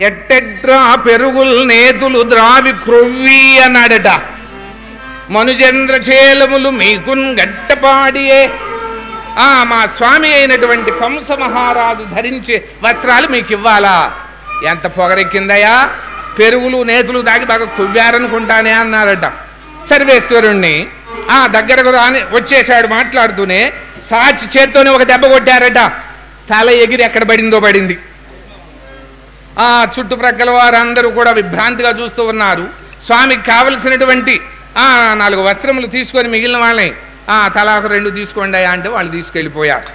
ఎట్టెట్రా పెరుగుల్ నేతులు ద్రావి క్రొవ్వి అన్నాడట. మనుజేంద్రశేలములు మీకున్ గట్టపాడియే. ఆ మా స్వామి అయినటువంటి కంస మహారాజు ధరించే వస్త్రాలు మీకు ఇవ్వాలా ఎంత పొగరెక్కిందయా పెరుగులు నేతులు దాగి బాగా కొవ్వారనుకుంటానే అన్నారట. సర్వేశ్వరుణ్ణి ఆ దగ్గరకు రాని వచ్చేశాడు మాట్లాడుతూనే సాచి చేత్తోనే ఒక దెబ్బ కొట్టారట. తల ఎగిరి ఎక్కడ పడిందో పడింది. ఆ చుట్టుప్రక్కల వారందరూ కూడా విభ్రాంతిగా చూస్తూ ఉన్నారు. స్వామికి కావలసినటువంటి ఆ నాలుగు వస్త్రములు తీసుకొని మిగిలిన వాళ్ళని ఆ తలాకు రెండు తీసుకోండి అంటే వాళ్ళు తీసుకెళ్ళిపోయారు.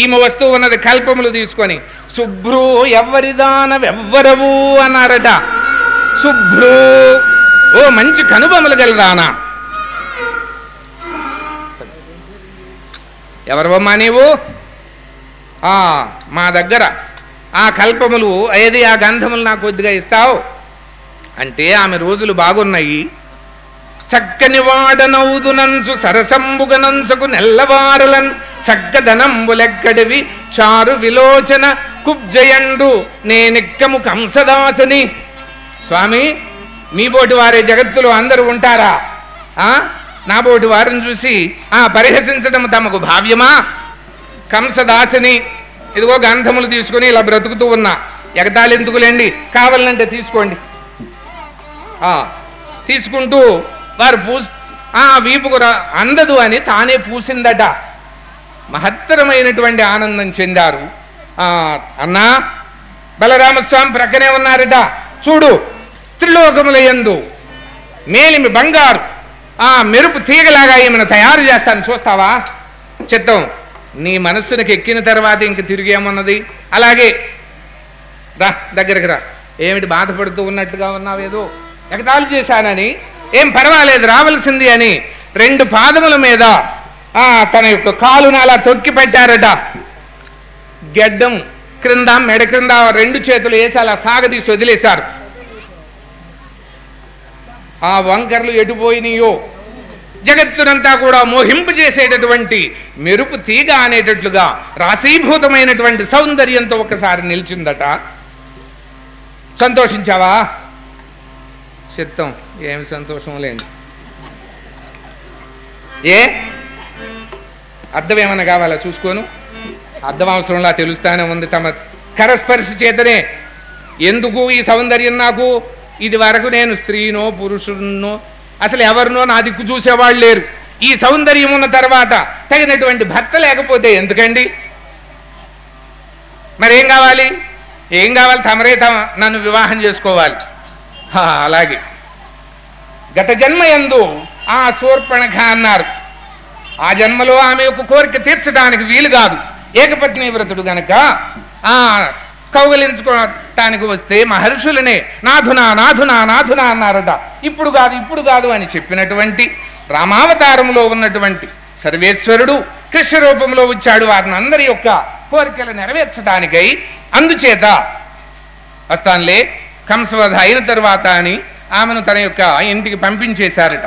ఈమె వస్తువు ఉన్నది కల్పములు తీసుకొని శుభ్రు ఎవ్వరిదానవెవ్వరవు అన్నారట. శుభ్రు ఓ మంచి కనుబొమ్మలు గలదానా ఎవరవమ్మా నీవు? మా దగ్గర. ఆ కల్పములు ఏది ఆ గంధములు నాకు కొద్దిగా ఇస్తావు? అంటే ఆమె రోజులు బాగున్నాయి. చక్కని వాడనౌదునంచు సరసంబుగనంచుకు నెల్లవారలన్ చక్కదనంబులెక్కడివి చారు విలోచన కుబ్జయండు నేనెక్కము కంసదాసని. స్వామి మీబోటి వారే జగత్తులో అందరూ ఉంటారా? ఆ? నా వారిని చూసి ఆ పరిహసించడం తమకు భావ్యమా? కంసదాసిని ఇదిగో గంధములు తీసుకుని ఇలా బ్రతుకుతూ ఉన్నా. ఎగతాళి ఎందుకులేండి కావాలంటే తీసుకోండి. తీసుకుంటూ వారు పూస్ ఆ వీపుకు రా- అందదు అని తానే పూసిందట. మహత్తరమైనటువంటి ఆనందం చెందారు. ఆ, అన్నా బలరామస్వామి ప్రక్కనే ఉన్నారట. చూడు త్రిలోకములయందు మేలిమి బంగారు ఆ మెరుపు తీగలాగా ఏమైనా తయారు చేస్తాను. చూస్తావా? చిత్తం. నీ మనస్సునికి ఎక్కిన తర్వాత ఇంక తిరిగి అలాగే రా దగ్గరికి రా. ఏమిటి బాధపడుతూ ఉన్నట్లుగా ఉన్నావేదో ఎగతాళి చేశానని? ఏం పర్వాలేదు రావాల్సింది అని రెండు పాదముల మీద ఆ తన యొక్క కాలును అలా తొక్కి పెట్టారట. గెడ్డం క్రింద మెడ క్రింద రెండు చేతులు వేసి అలా సాగదీసి వదిలేశారు. ఆ వంకర్లు ఎటుపోయినాయో జగత్తునంతా కూడా మోహింపు చేసేటటువంటి మెరుపు తీగ అనేటట్లుగా రాశీభూతమైనటువంటి సౌందర్యంతో ఒకసారి నిలిచిందట. సంతోషించావా? చిత్తం ఏమి సంతోషం లేని. ఏ? అర్థం ఏమన్నా కావాలా చూసుకోను? అర్థం అవసరంలా తెలుస్తానే ఉంది తమ కరస్పర్శ చేతనే. ఎందుకు ఈ సౌందర్యం నాకు? ఇది వరకు నేను స్త్రీనో పురుషున్నో అసలు ఎవరినో నా దిక్కు చూసేవాళ్ళు లేరు. ఈ సౌందర్యం ఉన్న తర్వాత తగినటువంటి భర్త లేకపోతే ఎందుకండి? మరేం కావాలి? ఏం కావాలి? తమరే తమ నన్ను వివాహం చేసుకోవాలి. అలాగే. గత జన్మ ఎందు ఆ శూర్పణఖ అన్నారు. ఆ జన్మలో ఆమె యొక్క కోరిక తీర్చడానికి వీలు కాదు. ఏకపత్ని వ్రతుడు గనక ఆ కౌగలించుకోవటానికి వస్తే మహర్షులనే నాథునా నాథునా నాథునా అన్నారట. ఇప్పుడు కాదు ఇప్పుడు కాదు అని చెప్పినటువంటి రామావతారంలో ఉన్నటువంటి సర్వేశ్వరుడు కృష్ణ రూపంలో వచ్చాడు. వారిని అందరి యొక్క కోరికలు నెరవేర్చడానికై అందుచేత వస్తానులే కంసవధ అయిన తర్వాత అని ఆమెను తన యొక్క ఇంటికి పంపించేశారట.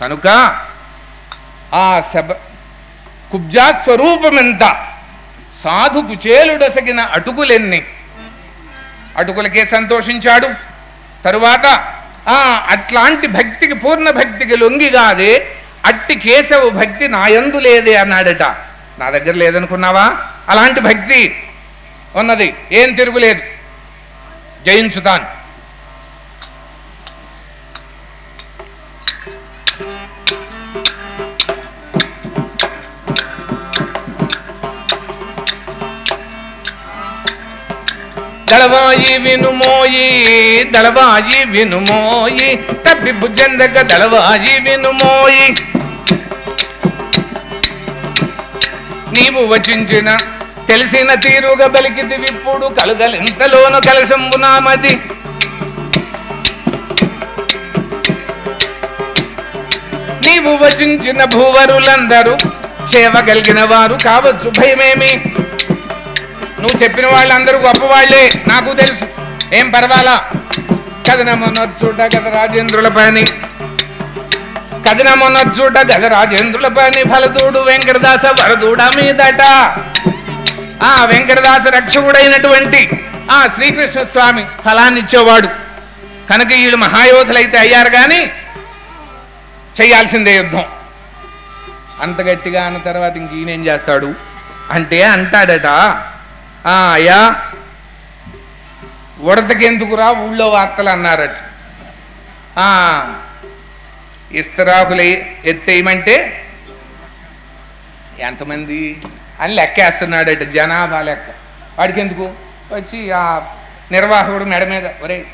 కనుక ఆ శబ కుబ్జా స్వరూపమెంత సాధు కుచేలుడసగిన అటుకులెన్ని అటుకులకే సంతోషించాడు. తరువాత ఆ అట్లాంటి భక్తికి పూర్ణ భక్తికి లొంగిగాదే అట్టి కేశవు భక్తి నాయందు లేదే అన్నాడట. నా దగ్గర లేదనుకున్నావా? అలాంటి భక్తి ఉన్నది ఏం తిరుగులేదు. జయించుతాను. దళవాయి వినుమోయి దళవాయి వినుమోయి తప్పి భుజందక దళవాయి వినుమోయి. నీవు వచించిన తెలిసిన తీరుగా బలికిది విప్పుడు కలుగలింతలోను కలశంబు నామది. నీవు వచించిన భూవరులందరూ చేవగలిగిన వారు కావచ్చు భయమేమి? నువ్వు చెప్పిన వాళ్ళందరూ గొప్పవాళ్ళే నాకు తెలుసు. ఏం పర్వాలా? కథనమొనొచ్చుట గత రాజేంద్రుల పని కథనమొనొచ్చుట గత రాజేంద్రుల పని ఫలదూడు వెంకటదాస వరదూడ మీదట. ఆ వెంకటదాస రక్షకుడైనటువంటి ఆ శ్రీకృష్ణ స్వామి ఫలాన్ని ఇచ్చేవాడు. కనుక వీళ్ళు మహాయోధులైతే అయ్యారు కానీ చేయాల్సిందే యుద్ధం. అంత గట్టిగా అన్న తర్వాత ఇంక ఈయనేం చేస్తాడు? అంటే అంటాడట అయ్యా. ఉడతకెందుకురా ఊళ్ళో వార్తలు అన్నారట "ఆ, ఇస్తరాకులు ఎత్తేయమంటే ఎంతమంది అని లెక్కేస్తున్నాడట జనాభా లెక్క. వాడికి ఎందుకు వచ్చి ఆ నిర్వాహకుడు మెడ మీద ఒరే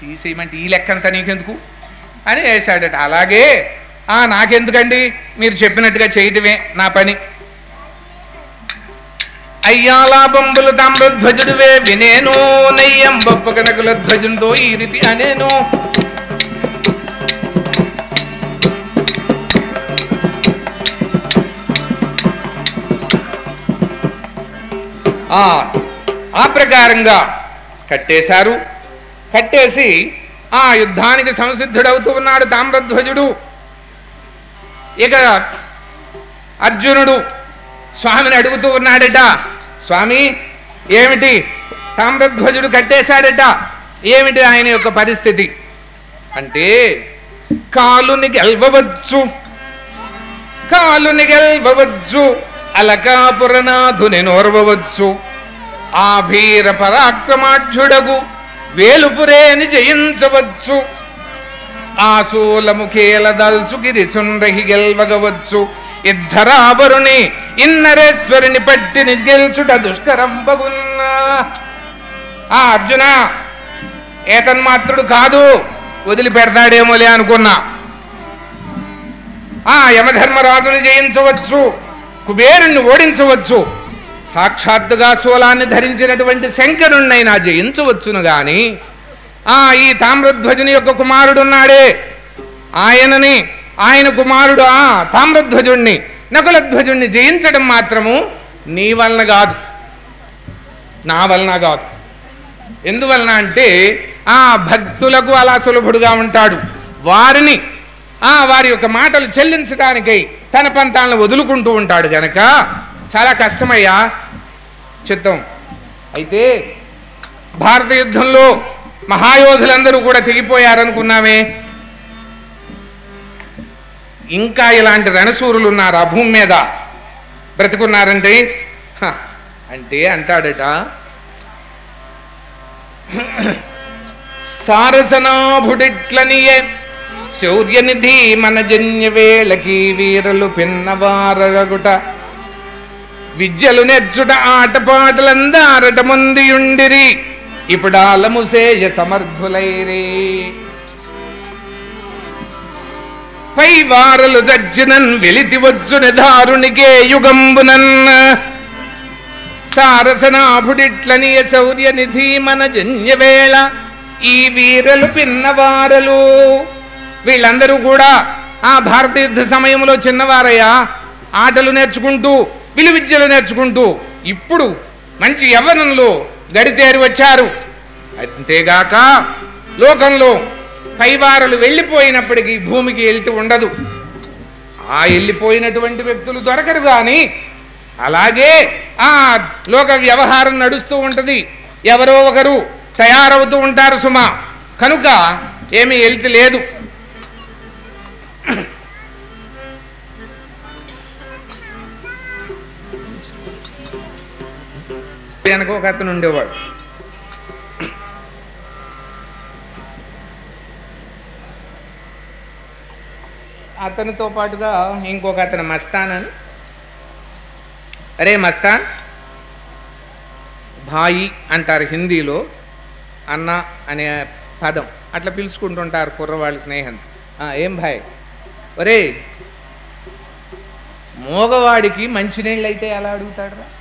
తీసేయమంటే ఈ లెక్క అంతా నీకెందుకు? అని వేశాడట. అలాగే ఆ నాకెందుకండి? మీరు చెప్పినట్టుగా చేయటమే నా పని. అయ్యాలా బొంబులు తామ్రధ్వజుడువే వినేను నయ్యం బొప్ప కనకుల ధ్వజునితో ఈ రీతి అనేను. ఆ ఆ ప్రకారంగా కట్టేశారు. కట్టేసి ఆ యుద్ధానికి సంసిద్ధుడవుతూ ఉన్నాడు తామ్రధ్వజుడు ఇక అర్జునుడు స్వామిని అడుగుతూ ఉన్నాడట స్వామి ఏమిటి? తామ్రధ్వజుడు కట్టేశాడట. ఏమిటి ఆయన యొక్క పరిస్థితి? అంటే కాలుని గెల్వవచ్చు. కాలుని గెల్వవచ్చు. అలకాపురనాథుని నోర్వవచ్చు. ఆ భీర పరాక్రమాఢ్యుడగు వేలుపురేని జయించవచ్చు. ఆశూలముఖేల దల్చు గిరిసుండ్రహి గెల్వగవచ్చు. ఇద్దరావరుని ఇన్నరేశ్వరుని పట్టిని దుష్కరం బగున్నా ఆ అర్జున ఏతన్మాత్రుడు కాదు వదిలిపెడతాడేమోలే అనుకున్నా. ఆ యమధర్మరాజుని జయించవచ్చు కుబేరుణ్ణి ఓడించవచ్చు సాక్షాత్తుగా శూలాన్ని ధరించినటువంటి శంకరుణ్ణైనా జయించవచ్చును గాని ఆ ఈ తామ్రధ్వజుని యొక్క కుమారుడున్నాడే ఆయనని ఆయన కుమారుడు ఆ తామ్రధ్వజుణ్ణి. నకులధ్వజుణ్ణి జయించడం మాత్రము నీ వలన కాదు. నా వలన కాదు. ఎందువలన అంటే ఆ భక్తులకు అలా సులభుడుగా ఉంటాడు. వారిని ఆ వారి యొక్క మాటలు చెల్లించడానికై తన పంతాలను వదులుకుంటూ ఉంటాడు గనక చాలా కష్టమయ్యా చిత్తం. అయితే భారత యుద్ధంలో మహాయోధులందరూ కూడా తెగిపోయారనుకున్నామే. ఇంకా ఇలాంటి రణసూరులు ఉన్నారు ఆ భూమి మీద. బ్రతుకున్నారంటే హ, అంటే అంటాడట సారసనాభుడిట్లనియే శౌర్యనిధి మన జన్య వేళకి వీరలు పిన్నవారగుట. విద్యలు నెచ్చుట ఆటపాటలందారట ముందియుండిరి. ఇప్పుడాలముసేయ సమర్థులైరే. పై వారలు జజ్జినన్ వెలితి వచ్చుని దారునికే యుగంబునన్ సారసనాభుడిట్లని శౌర్య నిధి మన జన్యవేళ ఈ వీరలు పిన్నవారలు. వీళ్ళందరూ కూడా ఆ భారత యుద్ధ సమయంలో చిన్నవారయ్యా ఆటలు నేర్చుకుంటూ విలువిద్యలు నేర్చుకుంటూ ఇప్పుడు మంచి యవ్వనంలో గడితేరి వచ్చారు. అంతేగాక లోకంలో పైవారలు వెళ్ళిపోయినప్పటికీ భూమికి వెళ్తూ ఉండదు. ఆ వెళ్ళిపోయినటువంటి వ్యక్తులు దొరకరు కానీ అలాగే ఆ లోక వ్యవహారం నడుస్తూ ఉంటుంది. ఎవరో ఒకరు తయారవుతూ ఉంటారు సుమా. కనుక ఏమీ వెళ్తి లేదు. వెనక ఒక అతను ఉండేవాడు. అతనితో పాటుగా ఇంకొక అతను మస్తాన్ అని. అరే మస్తాన్ భాయి అంటారు హిందీలో అన్న అనే పదం. అట్లా పిలుచుకుంటుంటారు కుర్రవాళ్ళ స్నేహం. "ఆ, ఏం భాయ్? ఒరే మోగవాడికి మంచినీళ్ళు అయితే ఎలా అడుగుతాడు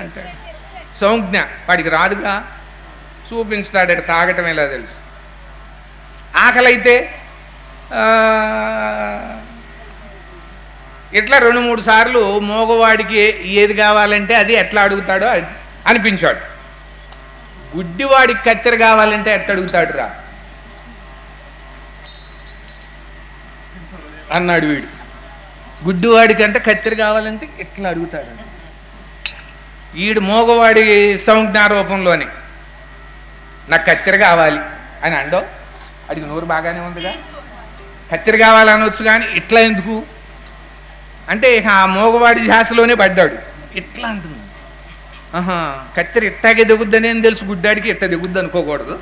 అంటాడు. సంజ్ఞ వాడికి రాదుగా. చూపించుతాడు తాగటం ఎలా తెలుసు? ఆకలైతే ఇట్లా రెండు మూడు సార్లు మోగవాడికి ఏది కావాలంటే అది ఎట్లా అడుగుతాడో అనిపించాడు. గుడ్డివాడికి కత్తెర కావాలంటే ఎట్లా అడుగుతాడు రా? అన్నాడు వీడు. గుడ్డివాడికంటే కత్తెర కావాలంటే ఎట్లా అడుగుతాడు? ఈడు మోగవాడి సంజ్ఞారూపంలోనే. నాకు కత్తెర కావాలి అని అండవు. అడిగి నోరు బాగానే ఉందిగా? కత్తిర కావాలనొచ్చు కానీ ఇట్లా ఎందుకు? అంటే ఇక ఆ మోగవాడి ధ్యాసలోనే పడ్డాడు. ఇట్లా అంటుంది. ఆహా కత్తిర ఇట్టాగే దిగుద్దని తెలుసు? గుడ్డాడికి ఇట్ట దిగుద్ది అనుకోకూడదు.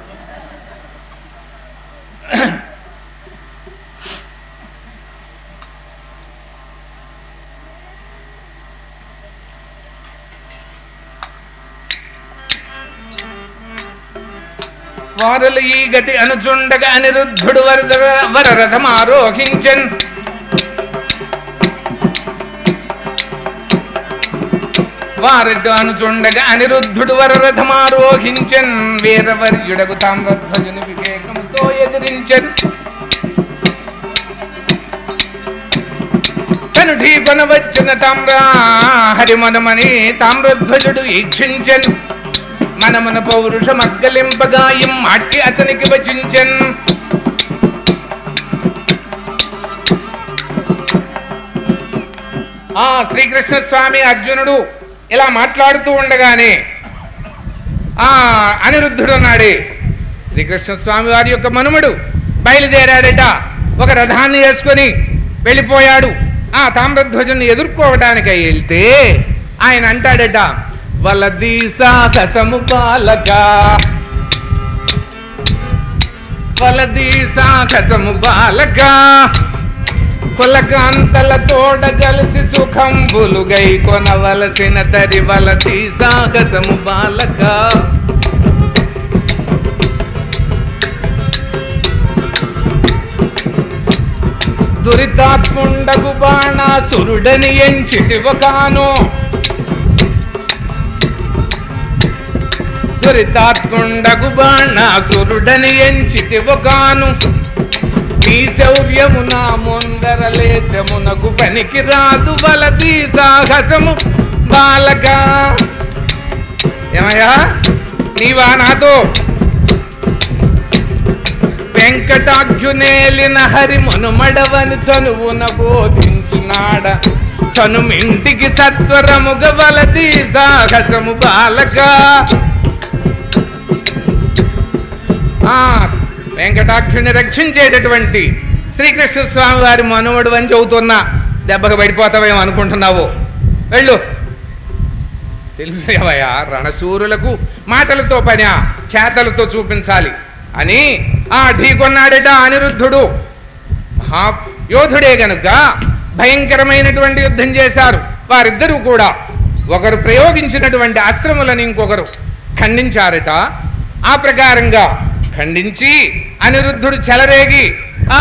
వారలు ఈ గతి అనుచుండగా అనిరుద్ధుడు వరద వరరథం ఆరోహించన్ వారడ్డు అనుచుండగా అనిరుద్ధుడు వరరథం ఆరోహించన్ వీరవర్యుడకు తామ్రధ్వజుని వివేకముతో ఎదిరించన్. తను ఢీకొన వచ్చిన తామ్ర హరిమనమని తామ్రధ్వజుడు ఈక్షించన్. మనమున పౌరుష మగ్గలింపగాయం మాటి అతనికి వచించన్. ఆ శ్రీకృష్ణ స్వామి అర్జునుడు ఇలా మాట్లాడుతూ ఉండగానే ఆ అనిరుద్ధుడు అన్నాడే శ్రీకృష్ణ స్వామి వారి యొక్క మనుమడు బయలుదేరాడట. ఒక రథాన్ని వేసుకొని వెళ్ళిపోయాడు. ఆ తామ్రధ్వజుని ఎదుర్కోవటానికి వెళ్తే ఆయన అంటాడట వలదీసా దశము బాలక వలదీసా దశము బాలక కులకాంతల తోడ కలిసి సుఖంబులుగై కొనవలసిన తరి వలదీసా కసము బాలక దురితాత్ముండగు బాణాసురుడని ఎంచిటివకాను దురితాత్ముండగు బాణాసురుడని ఎంచితివకాను నీ శౌర్యము నా ముందర లేశమునకు పనికి రాదు బలది సాహసము. బాలక ఏమయ్యా? నీవా నాతో? వెంకటాఖ్యునేలిన హరి మనుమడవని చనువున బోధించినాడ చనుమింటికి సత్వరముగ వలది సాహసము బాలక ఆ వెంకటాక్షుని రక్షించేటటువంటి శ్రీకృష్ణ స్వామి వారి మనువడు అని చెబుతున్నా దెబ్బకు పడిపోతావేమో అనుకుంటున్నావు. వెళ్ళు. తెలుసేవయ్యా రణశూరులకు మాటలతో పని చేతలతో చూపించాలి అని ఆ ఢీకొన్నాడట అనిరుద్ధుడు. మహా యోధుడే గనుక భయంకరమైనటువంటి యుద్ధం చేశారు. వారిద్దరూ కూడా ఒకరు ప్రయోగించినటువంటి అస్త్రములను ఇంకొకరు ఖండించారట. ఆ ప్రకారంగా ఖండించి అనిరుద్ధుడు చెలరేగి ఆ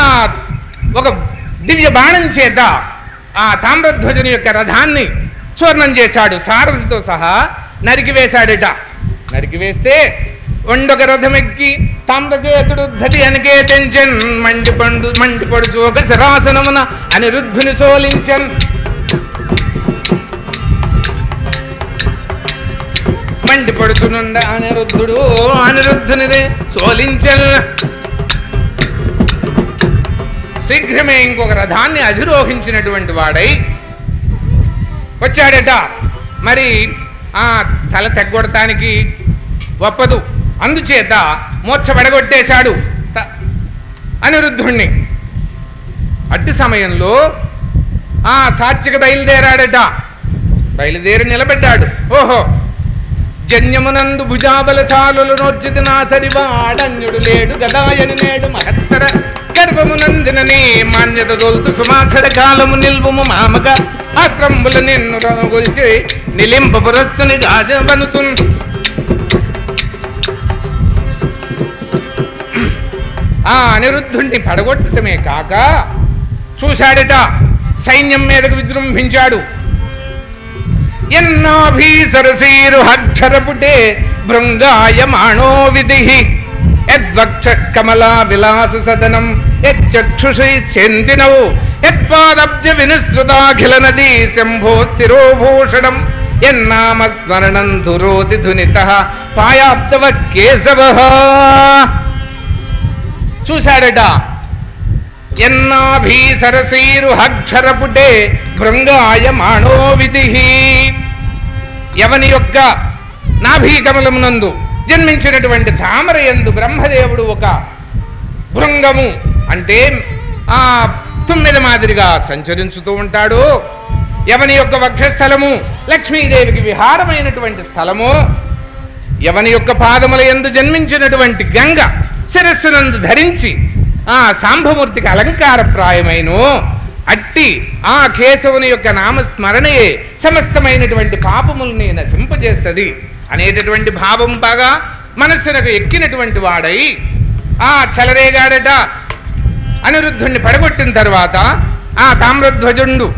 ఒక దివ్య బాణం చేత ఆ తామ్రధ్వజుని యొక్క రథాన్ని చూర్ణం చేశాడు. సారథితో సహా నరికివేశాడట నరికివేస్తే ఒండొక రథమెక్కి తామ్రకేతుడు ధతి అనికే తెంచెన్ మండి మండిపడుచు ఒక శరాసనమున అనిరుద్ధుని సోలించన్. మండిపడుతునుండ అనిరుద్ధుడు అనిరుద్ధునిదే సోలించ శీఘ్రమే ఇంకొక రథాన్ని అధిరోహించినటువంటి వాడై వచ్చాడట. మరి ఆ తల తెగ్గొడటానికి ఒప్పదు అందుచేత మోక్ష పడగొట్టేశాడు అనిరుద్ధుణ్ణి. అట్టి సమయంలో ఆ సాత్విక బయలుదేరాడట. బయలుదేరి నిలబడ్డాడు. ఓహో! జన్యమునందు భుజాబలశాలులు నోర్చితి నా సరివాడన్యుడు లేడు గదాయని నేడు మహత్తర. గర్భమునందిననే మాన్యత దొల్తు సుమాక్షర కాలము నిల్వము మామక ఆక్రంబుల నిన్ను రొగొల్చి నిలింప పురస్తుని ఆ అనిరుద్ధుణ్ణి పడగొట్టడమే కాక చూశాడట. సైన్యం మీదకు విజృంభించాడు. ఎన్నాభీసరసీరు హక్షరపుటే భృంగాయమాణో విధి యద్వక్ష కమలా విలాస సదనం యక్షుషైశ్చంతినౌ యత్పాదబ్జ వినుసృతాఖిల నదీ శంభో శిరోభూషణం. ఎన్నామ స్మరణం ధురోతి ధునిత పాయాప్తవ కేశవ. చూశాడట? ఎన్నాభీసరసీరు హక్షరపుటే భృంగాయమాణో విధి. ఎవని యొక్క నాభీకమలమునందు జన్మించినటువంటి తామర ఎందు బ్రహ్మదేవుడు ఒక భృంగము అంటే ఆ తుమ్మిద మాదిరిగా సంచరించుతూ ఉంటాడు. ఎవని యొక్క వక్షస్థలము లక్ష్మీదేవికి విహారమైనటువంటి స్థలము. ఎవని యొక్క పాదముల ఎందు జన్మించినటువంటి గంగ శిరస్సునందు ధరించి ఆ సాంబమూర్తికి అలంకారప్రాయమైను అట్టి ఆ కేశవుని యొక్క నామస్మరణయే సమస్తమైనటువంటి పాపముల్ని నశింపజేస్తుంది. అనేటటువంటి భావం బాగా మనస్సునకు ఎక్కినటువంటి వాడై ఆ చలరేగాడట అనిరుద్ధుణ్ణి పడగొట్టిన తర్వాత ఆ తామ్రధ్వజుండు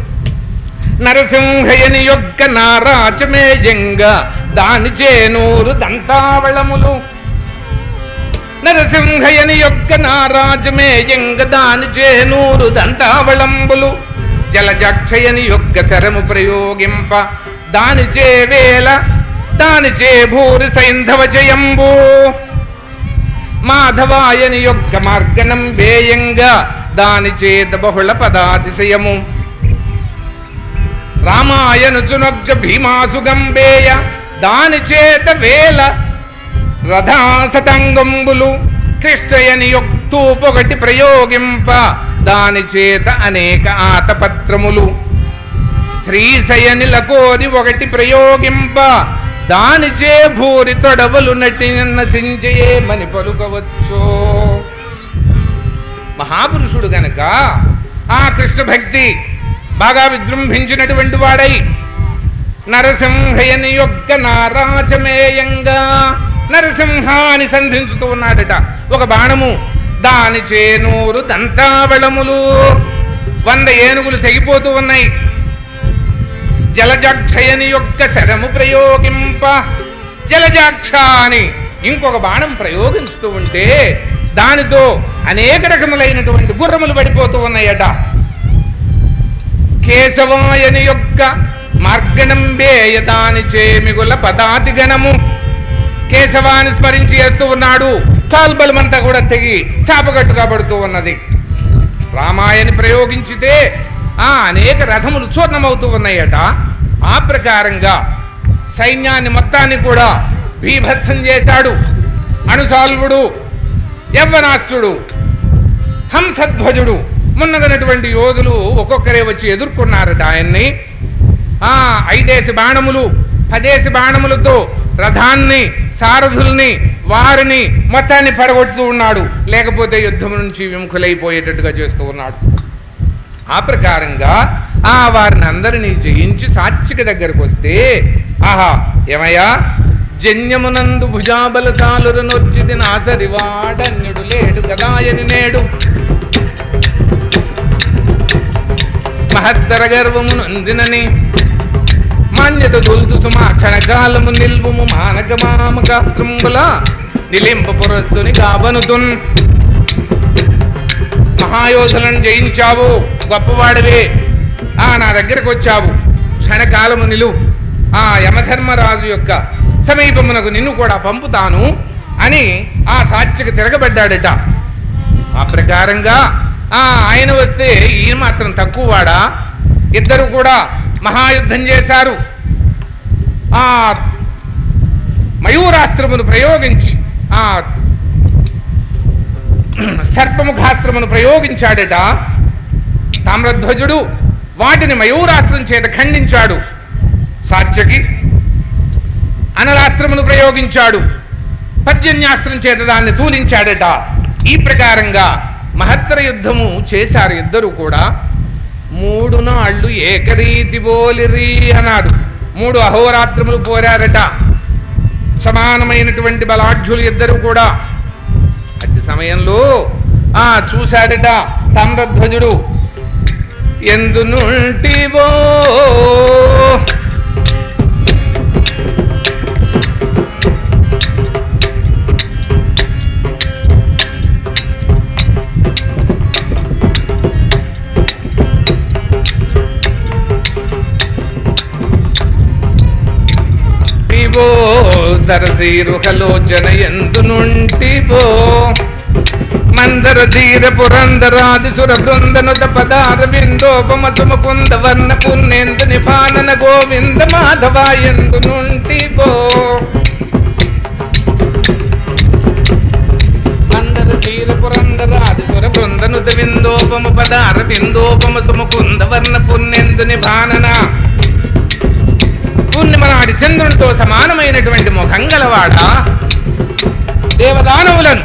నరసింహయని యొక్క నారాచమేయంగా దాని చేనూరు దంతావళములు నరసింహయని యొక్క నారాజమేయంగ దాని చేనూరు దంతావళంబులు జలజక్షయని యొక్క శరము ప్రయోగింప దాని చేవేల దాని చే భూరి సైంధవ జయంబు మాధవాయని యొక్క మార్గణం వేయంగా దాని చేత బహుళ పదాతిశయము రామాయనుచునొగ్గ భీమాసుగంబేయ దాని చేత వేల రథాసతంగంబులు కృష్ణయని యొక్తూపొకటి ప్రయోగింప దాని చేత అనేక ఆతపత్రములు. స్త్రీశయని లకోరి ఒకటి ప్రయోగింప దానిచే భూరి తొడవలు నటి నశించేమని పలుకవచ్చు. మహాపురుషుడు గనక ఆ కృష్ణ భక్తి బాగా విజృంభించినటువంటి వాడై నరసింహయని యొక్క నరసింహ నరసింహాని సంధించుతూ ఉన్నాడట. ఒక బాణము దాని చేనూరు దంతావళములు. వంద ఏనుగులు తెగిపోతూ ఉన్నాయి. జలజాక్షయని యొక్క శరము ప్రయోగింప. జలజాక్ష అని ఇంకొక బాణం ప్రయోగిస్తూ ఉంటే దానితో అనేక రకములైనటువంటి గుర్రములు పడిపోతూ ఉన్నాయట. కేశవాయని యొక్క మార్గణంబేయ దాని చేమిగుల పదాతి గణము కేశవాన్ని స్మరించి వేస్తూ ఉన్నాడు. కాల్బలమంతా కూడా తెగి చాపగట్టుగా పడుతూ ఉన్నది. రామాయణి ప్రయోగించితే ఆ అనేక రథములు చూర్ణమవుతూ ఉన్నాయట. ఆ ప్రకారంగా సైన్యాన్ని మొత్తాన్ని కూడా బీభత్సం చేశాడు. అణుసాల్వుడు యవ్వనాశ్రుడు హంసధ్వజుడు మున్నదనటువంటి యోధులు ఒక్కొక్కరే వచ్చి ఎదుర్కొన్నారట ఆయన్ని. ఆ ఐదేసి బాణములు పదేసి బాణములతో రథాన్ని సారథుల్ని వారిని మొత్తాన్ని పడగొడుతూ ఉన్నాడు. లేకపోతే యుద్ధం నుంచి విముఖులైపోయేటట్టుగా చేస్తూ ఉన్నాడు. ఆ ప్రకారంగా ఆ వారిని అందరినీ జయించి సాత్విక దగ్గరకు వస్తే ఆహా ఏమయ్యా? జన్యమునందు భుజాబల సాలురు నొచ్చిది నాసరివాడన్యుడు లేడు గదాయని నేడు. మహత్తర గర్వము నందినని నాణ్యత దొల్దు సుమా క్షణకాలము నిల్వము మానక నిలింప పురస్తుని గాబనుతున్. మహాయోధులను జయించావు గొప్పవాడివే. ఆ నా దగ్గరకు వచ్చావు. క్షణకాలము నిలువు. ఆ యమధర్మరాజు యొక్క సమీపమునకు నిన్ను కూడా పంపుతాను అని ఆ సాత్యకు తిరగబడ్డాడట. ఆ ప్రకారంగా ఆ ఆయన వస్తే ఈయన మాత్రం తక్కువవాడా? ఇద్దరు కూడా మహాయుద్ధం చేశారు. ఆ మయూరాస్త్రమును ప్రయోగించి ఆ సర్పముఖాస్త్రమును ప్రయోగించాడట. తామ్రధ్వజుడు వాటిని మయూరాస్త్రం చేత ఖండించాడు. సాత్యకి అనలాస్త్రమును ప్రయోగించాడు. పర్జన్యాస్త్రం చేత దాన్ని తూలించాడట. ఈ ప్రకారంగా మహత్తర యుద్ధము చేశారు ఇద్దరు కూడా. మూడు నాళ్ళు ఏకరీతి బోలిరి అన్నాడు. మూడు అహోరాత్రములు పోరారట. సమానమైనటువంటి బలాఢ్యులు ఇద్దరు కూడా. అట్టి సమయంలో ఆ చూశాడట తామ్రధ్వజుడు ఎందు నుంటివో సరసీరుహలోచన ఎందు నుంటివో. మందర ధీర పురందరాది సుర బృందనుత పదార విందోపమ సుమకుంద వర్ణ పుణ్యేందు నిపానన గోవింద మాధవ ఎందు నుండి గో మందర ధీర పురందరాది సుర బృందనుత విందోపమ పదార విందోపమ సుమకుంద వర్ణ పుణ్యేందు నిభానన పూర్ణిమ నాటి చంద్రునితో సమానమైనటువంటి ముఖం గలవాడ దేవదానవులను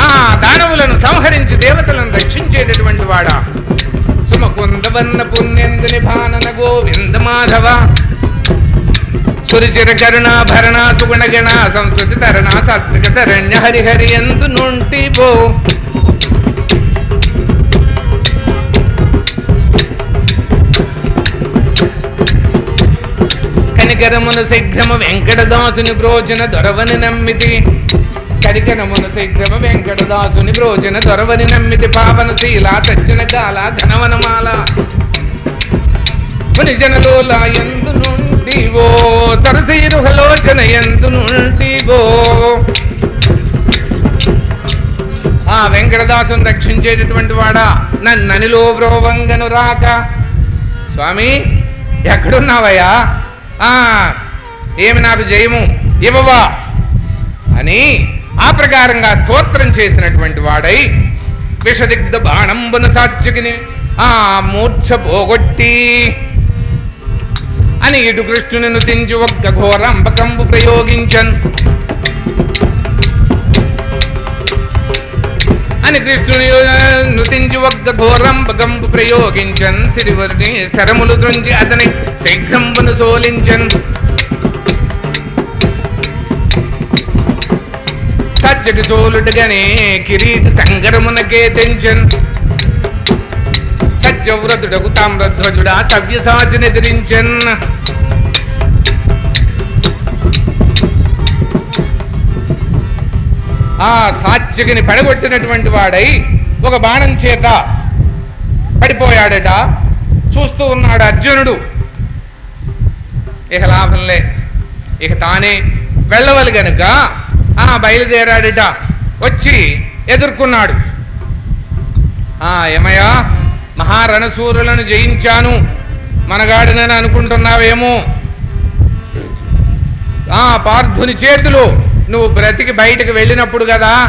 ఆ దానవులను సంహరించి దేవతలను రక్షించేటటువంటి వాడా? సుమకుందవన్న పుణ్యందుని భానన గోవింద మాధవ. సురిచిర కరుణాభరణ సుగుణగణ సంస్కృతి తరణ సాత్విక శరణ్య హరిహరి ఎందు నుంటి పో కరికరమున శీఘ్రము వెంకటదాసుని బ్రోచన దొరవని నమ్మితి. కరికరమున శీఘ్రము వెంకటదాసుని బ్రోచన దొరవని నమ్మితి. పావన శీల సజ్జన కాల ఘనవనమాల మునిజనలోల ఎందు నుండివో సరసీరుహలోచన ఎందు నుండివో. ఆ వెంకటదాసుని రక్షించేటటువంటి వాడా నన్ననిలో బ్రోవంగను రాక. స్వామి ఎక్కడున్నావయ్యా? ఏమి నాకు జయము? ఇవ్వవా? అని ఆ ప్రకారంగా స్తోత్రం చేసినటువంటి వాడై విషదిగ్ధ బాణంబున సాత్యకిని ఆ మూర్ఛ పోగొట్టి అని ఇటు కృష్ణుని నుతించి ఒక్క ఘోరంబకంబు ప్రయోగించను. అని కృష్ణుని నుతించి ఒక్క ఘోరంబకంపు ప్రయోగించన్ సిరివర్ని శరములు త్రుంచి అతని శీఘ్రంబును సోలించన్. సజ్జటి సోలుడుగానే కిరీట సంగరమునకే తెంచన్. సజ్జవ్రతుడకు తామ్రధ్వజుడా సవ్యసాచిని ఆ సాత్యకిని పడగొట్టినటువంటి వాడై ఒక బాణం చేత పడిపోయాడట. చూస్తూ ఉన్నాడు అర్జునుడు. ఇక లాభంలే ఇక తానే వెళ్ళవలి గనుక. ఆ బయలుదేరాడట. వచ్చి ఎదుర్కొన్నాడు. ఆ ఏమయ్యా? మహారణసూరులను జయించాను. మనగాడినని అనుకుంటున్నావేమో? ఆ పార్థుని చేతిలో నువ్వు బ్రతికి బయటకు వెళ్ళినప్పుడు కదా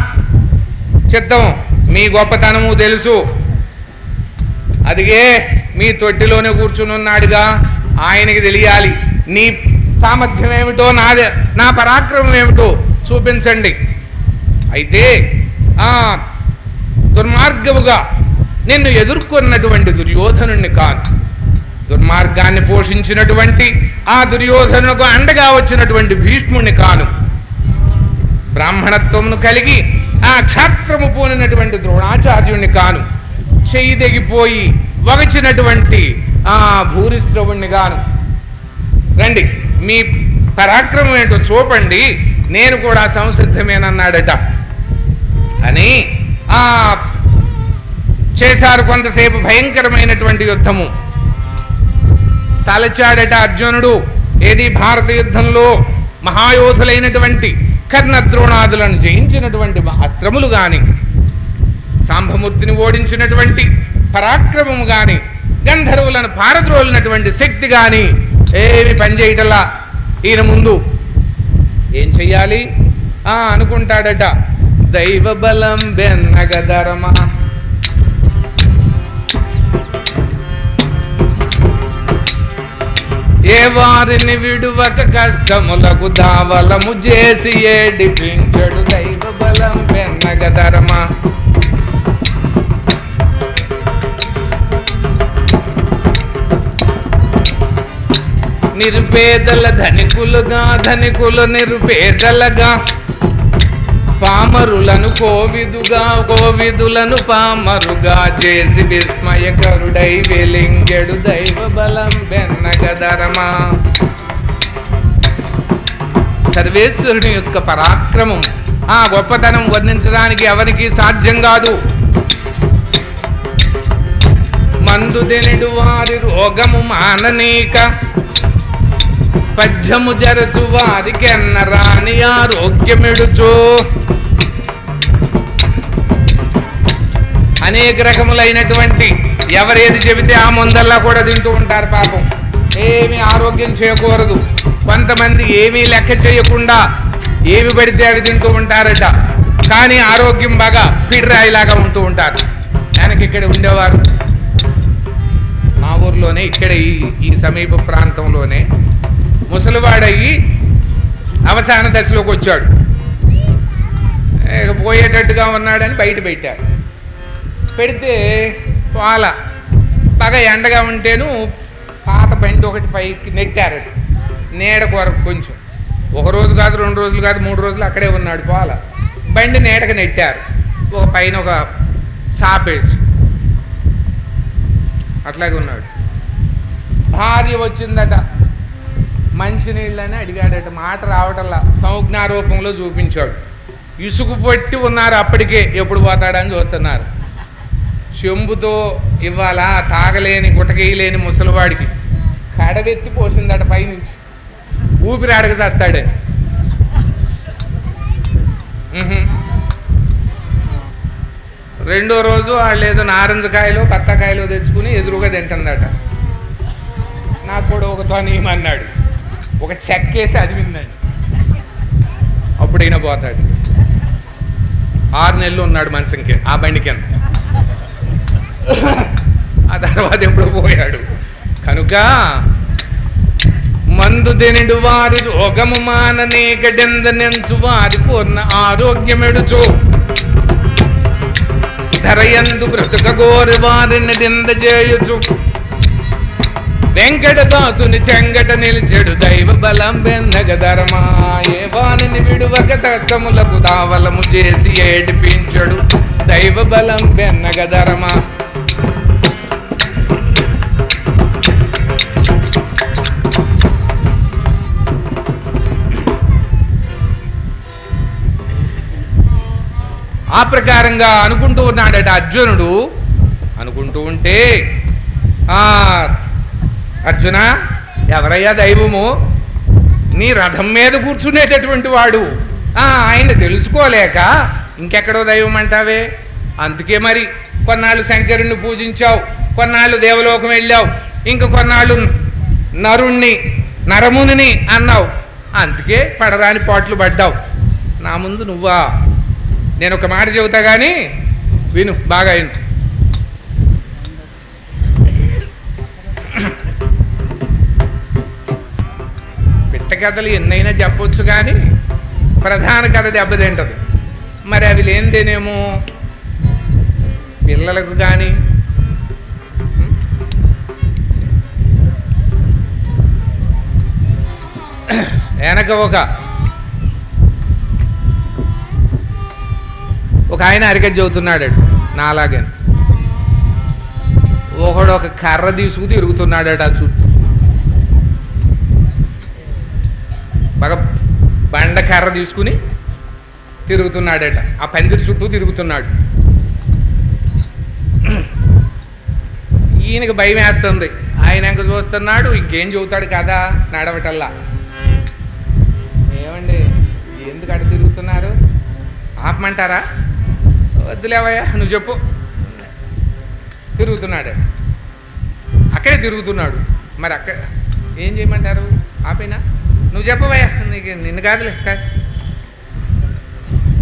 చిత్తం. మీ గొప్పతనము తెలుసు. అదిగే మీ తొట్టిలోనే కూర్చుని ఉన్నాడుగా ఆయనకి తెలియాలి. నీ సామర్థ్యం ఏమిటో నాదే నా పరాక్రమం ఏమిటో చూపించండి. అయితే ఆ దుర్మార్గముగా నిన్ను ఎదుర్కొన్నటువంటి దుర్యోధనుణ్ణి కాను. దుర్మార్గాన్ని పోషించినటువంటి ఆ దుర్యోధనుకు అండగా వచ్చినటువంటి భీష్ముణ్ణి కాను. బ్రాహ్మణత్వమును కలిగి ఆ క్షాత్రము పోనినటువంటి ద్రోణాచార్యుణ్ణి కాను. చెయ్యి తెగిపోయి వగచినటువంటి ఆ భూరిశ్రవుణ్ణి గాను. రండి మీ పరాక్రమం ఏంటో చూపండి. నేను కూడా సంసిద్ధమేనన్నాడట. అని ఆ చేశారు కొంతసేపు భయంకరమైనటువంటి యుద్ధము. తలచాడట అర్జునుడు ఏది భారత యుద్ధంలో మహాయోధులైనటువంటి కర్ణద్రోణాదులను జయించినటువంటి అస్త్రములు గాని సాంబమూర్తిని ఓడించినటువంటి పరాక్రమము గాని గంధర్వులను పారద్రోలినటువంటి శక్తి గాని ఏమి పనిచేయటలా ఈయన ముందు ఏం చెయ్యాలి? ఆ అనుకుంటాడట దైవ బలం బెన్నగధరమా ఏ వారిని విడువక కష్టములకు దావలము చేసి ఏడిపించడు దైవ బలం బెన్నగధరమా నిరుపేదల ధనికులుగా ధనికులు నిరుపేదలగా పామరులను కోవిదుగా కోవిదులను పామరుగా చేసి విస్మయకరుడై వెలింగెడు దైవ బలం బెన్నగధరమా సర్వేశ్వరుని యొక్క పరాక్రమం ఆ గొప్పతనం వర్ణించడానికి ఎవరికి సాధ్యం కాదు. మందు తినడు వారి రోగము మాననీక పద్యము జరసు వారికి ఎన్న రాని ఆరోగ్యమిడుచు. అనేక రకములైనటువంటి ఎవరేది చెబితే ఆ ముందల్లా కూడా తింటూ ఉంటారు పాపం. ఏమీ ఆరోగ్యం చేయకూడదు కొంతమంది ఏమీ లెక్క చేయకుండా ఏమి పడితే అవి తింటూ ఉంటారట. కానీ ఆరోగ్యం బాగా పిడిరాయిలాగా ఉంటూ ఉంటారు. వెనక ఇక్కడ ఉండేవారు. మా ఊర్లోనే ఇక్కడ ఈ ఈ సమీప ప్రాంతంలోనే ముసలివాడయ్యి అవసాన దశలోకి వచ్చాడు. ఇక పోయేటట్టుగా ఉన్నాడని బయట పెట్టారు పెడితే పాల బాగా ఎండగా ఉంటేను పాత బండి ఒకటి పైకి నెట్టారట. నీడ కొరకు కొంచెం. ఒక రోజు కాదు రెండు రోజులు కాదు మూడు రోజులు అక్కడే ఉన్నాడు పాల. బండి నీడకు నెట్టారు. ఒక పైన ఒక సాపేసి అట్లాగే ఉన్నాడు. భార్య వచ్చిందట. మంచినీళ్ళని అడిగాడట. మాట రావటంలా సంజ్ఞారూపంలో చూపించాడు. ఇసుకు పట్టి ఉన్నారు అప్పటికే. ఎప్పుడు పోతాడని చూస్తున్నారు. చెంబుతో ఇవ్వాలా? తాగలేని గుటకేయలేని ముసలివాడికి. కడవెత్తి పోసిందట పైనుంచి. ఊపిరి అడగజేస్తాడే రెండో రోజు వాళ్ళు ఏదో నారింజకాయలు బత్తకాయలు తెచ్చుకుని ఎదురుగా తింటుందట. నాకు కూడా ఒక తొనీయమన్నాడు ఒక చెక్కేసి అది విందండి అప్పుడు ఈయన పోతాడు. ఆరు నెలలు ఉన్నాడు మంచంకి ఆ బండి కింద. ఆ తర్వాత ఎప్పుడు పోయాడు. కనుక మందు తినడు వారి రోగము మాననే గడెందనెంచు వారి పూర్ణ ఆరోగ్యమెడుచు. ధరయందు బ్రతుక గోరి వారిని దింద చేయుచు. వెంకటదాసుని చెంగట నిలిచెడు దైవ బలం వెన్నగ ధర్మా. ఏ వాణిని విడువక తక్కములకు దావలము చేసి ఏడిపించడు దైవ బలం వెన్నగ ధర్మా. ఆ ప్రకారంగా అనుకుంటూ ఉన్నాడట అర్జునుడు. అనుకుంటూ ఉంటే ఆ అర్జున ఎవరయ్యా దైవము? నీ రథం మీద కూర్చునేటటువంటి వాడు. ఆయన తెలుసుకోలేక ఇంకెక్కడో దైవం అంటావే? అందుకే మరి కొన్నాళ్ళు శంకరుణ్ణి పూజించావు కొన్నాళ్ళు దేవలోకం వెళ్ళావు ఇంక కొన్నాళ్ళు నరుణ్ణి నరముని అన్నావు. అందుకే పడరాని పాటలు పడ్డావు. నా ముందు నువ్వా? నేను ఒక మాట చెబుతా కానీ విను బాగా విను కథలు ఎన్నైనా చెప్పొచ్చు కానీ ప్రధాన కథ దెబ్బతింటది. మరి అవి లేనిదేనేమో పిల్లలకు కానీ వెనక ఒక ఒక ఆయన అరికట్ చెబుతున్నాడు నాలాగే ఒకడు ఒక కర్ర తీసుకు తిరుగుతున్నాడట ఆ చుట్టూ. బాగా బండ కర్ర తీసుకుని తిరుగుతున్నాడట. ఆ పందిరి చుట్టూ తిరుగుతున్నాడు. ఈయనకి భయం వేస్తుంది. ఆయన ఇంక చూస్తున్నాడు ఇంకేం చెబుతాడు కదా నడవటల్లా. ఏమండి ఎందుకు అటు తిరుగుతున్నారు? ఆపమంటారా? వద్దులేవయ్యా నువ్వు చెప్పు. తిరుగుతున్నాడు. అక్కడే తిరుగుతున్నాడు. మరి అక్కడ ఏం చేయమంటారు? ఆపేనా? నువ్వు చెప్పవయ్యా నీకు నిన్ను కాదులే కా-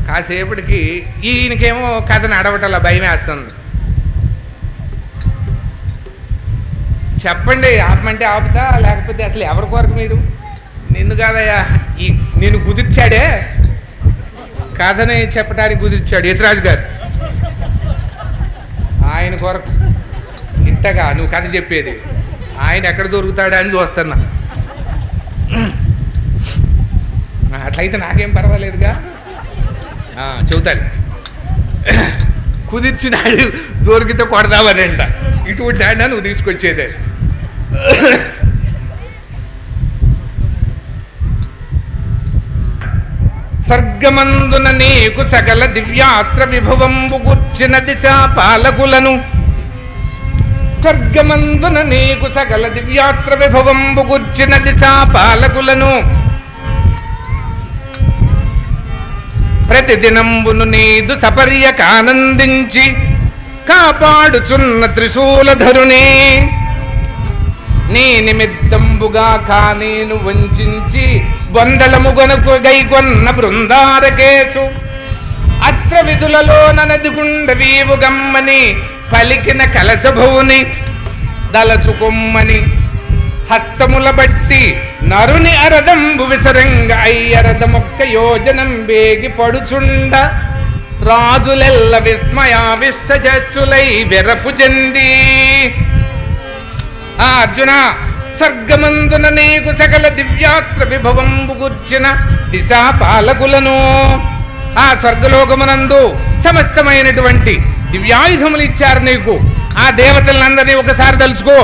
కాసేపటికి ఈయనకేమో కథ నడవటల భయం వేస్తుంది. చెప్పండి ఆపమంటే ఆపుతా లేకపోతే అసలు ఎవరి కొరకు మీరు? నిన్ను కాదయ్యా ఈ నేను కుదిర్చాడే? కథని చెప్పడానికి కుదిర్చాడు యతిరాజు గారు. ఆయన కొరకు ఇంతగా నువ్వు కథ చెప్పేది. ఆయన ఎక్కడ దొరుకుతాడా అని చూస్తున్నా. అట్లయితే నాకేం పర్వాలేదుగా? ఆ, చెబుతాను. కుదిర్చినాడు దొరికితే కొడదామని అంట ఇటువంటి ఆయన నువ్వు తీసుకొచ్చేదే. సర్గమందున నీకు సకల దివ్యాత్ర విభవంబు గుర్చిన దిశ పాలకులను సర్గమందున నీకు సకల దివ్యాత్ర విభవంబు గుర్చిన దిశ పాలకులను ప్రతిదినంబును నీదు సపర్యకానందించి కాపాడుచున్న త్రిశూలధరుని. నీ నిమిత్తంబుగా కానీను వంచించి బొందలము గనుకు గైకొన్న బృందారకేసు అస్త్ర విధులలో ననదిగుండ వీవు గమ్మని పలికిన కలసభువుని దలచుకొమ్మని హస్తముల బట్టి నరుని అరదంబు విసరంగ అయ్యరథమొక్క యోజనం వేగి పడుచుండ. రాజులెల్ల విస్మయావిష్ట చేస్తులై వెరపు చెంది. ఆ అర్జున సర్గమందున నీకు సకల దివ్యాత్ర విభవంబు గుర్చిన దిశా పాలకులను ఆ స్వర్గలోకమునందు సమస్తమైనటువంటి దివ్యాయుధములు ఇచ్చారు నీకు. ఆ దేవతలందరినీ ఒకసారి తలుచుకో.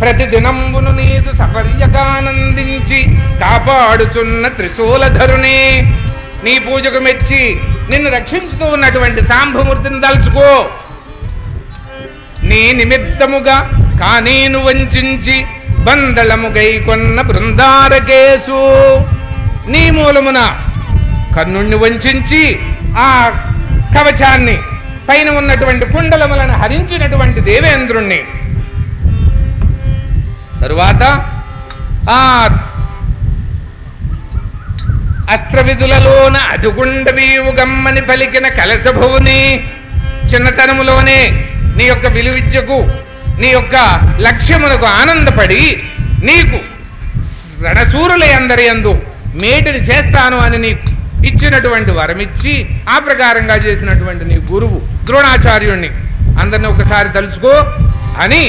ప్రతిదినంబును నీదు సపర్యకానందించి కాపాడుచున్న త్రిశూలధరుని నీ పూజకు మెచ్చి నిన్ను రక్షించుతూ ఉన్నటువంటి సాంభమూర్తిని తలుచుకో. నీ నిమిత్తముగా కానీను వంచి బందళముగై కొన్న బృందారకేశు. నీ మూలమున కర్ణుణ్ణి వంచి ఆ కవచాన్ని పైన ఉన్నటువంటి కుండలములను హరించినటువంటి దేవేంద్రుణ్ణి. తరువాత ఆ అస్త్రవిధులలోన అదుగుండవీవు గమ్మని పలికిన కలసభువుని చిన్నతనములోనే నీ యొక్క విలువిద్యకు నీ యొక్క లక్ష్యమునకు ఆనందపడి నీకు రణసూరుల అందరి అందు మేటిని చేస్తాను అని నీకు ఇచ్చినటువంటి వరమిచ్చి ఆ ప్రకారంగా చేసినటువంటి నీ గురువు ద్రోణాచార్యుణ్ణి అందరిని ఒకసారి తలుచుకో అని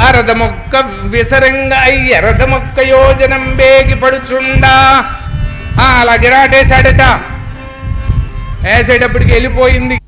అరదమొక్క విసరంగా అయ్యి ఎరద యోజనం బేగి పడుచుండా. ఆ, అలా గిరాటేశాడట వేసేటప్పటికి వెళ్ళిపోయింది.